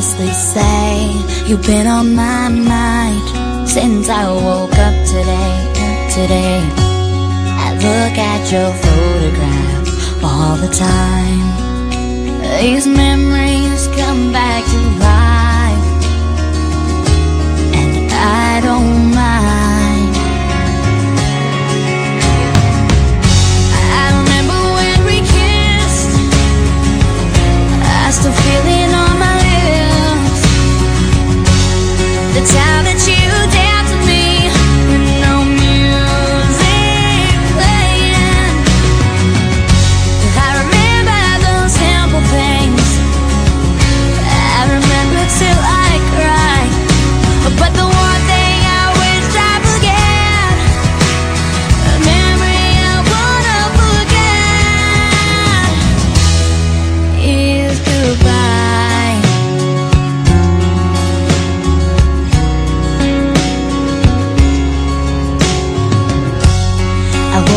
honestly say You've been on my mind Since I woke up today, today. I look at your photograph all the time. These memories the time that you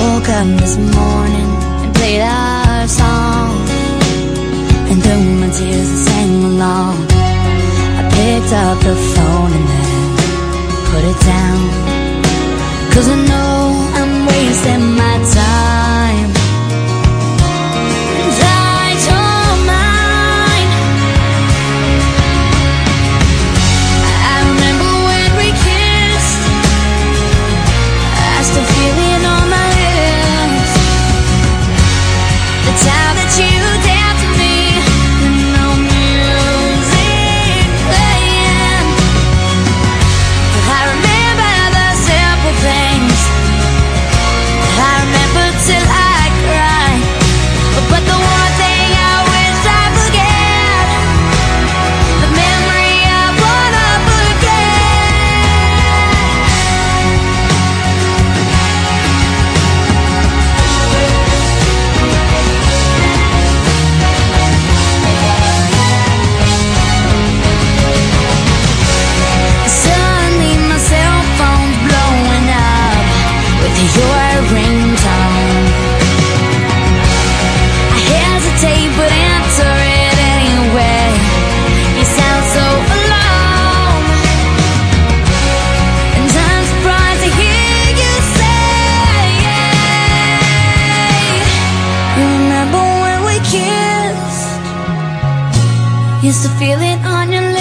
woke up this morning and played our song. And through my tears I sang along. I picked up the phone and then put it down. Cause I know kissed. Is the feeling on your lips.